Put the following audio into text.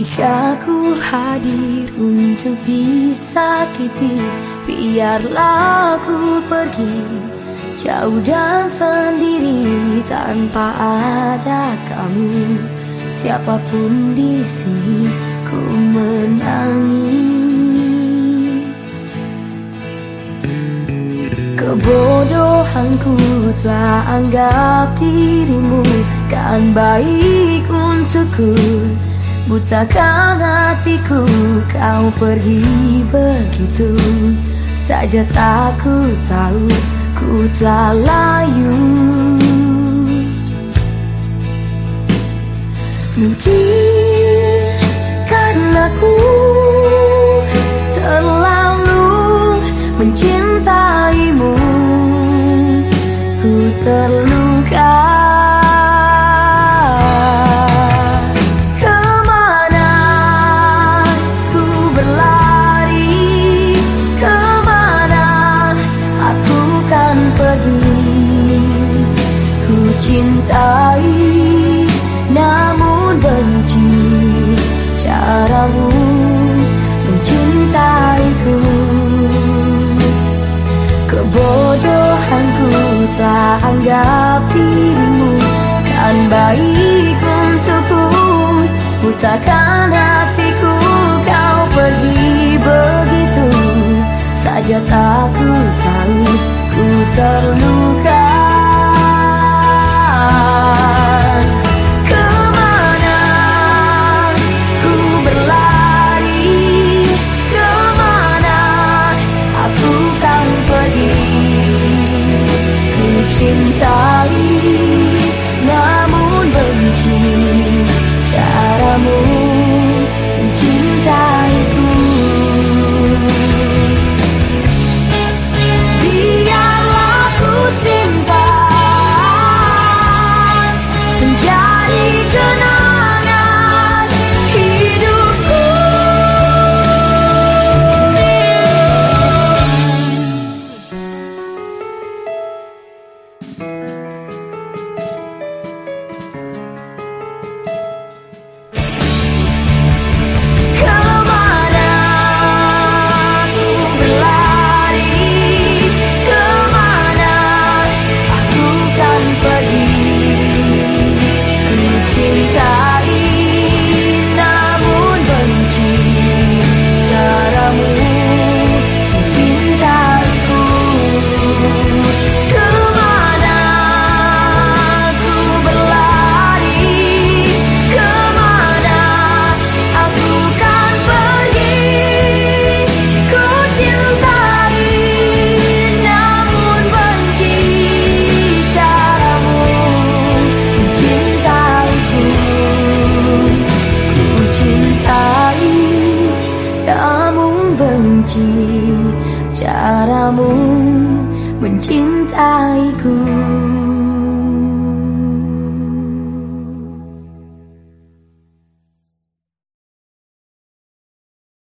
Jika ku hadir untuk disakiti Biarlah ku pergi. Jauh dan sendiri tanpa ada kamu. Siapa pun di sini ku menangis. Kebodohanku telah anggap dirimu Kan baik untukku Butakan hatiku kau pergi begitu. Saja tak ku tahu ku telah layu. Mungkin karena ku terlalu mencintaimu Ku terluka baik untukku butakan hatiku kau pergi begitu. Saja tak ku tahu ku terluka benci caramu mencintaiku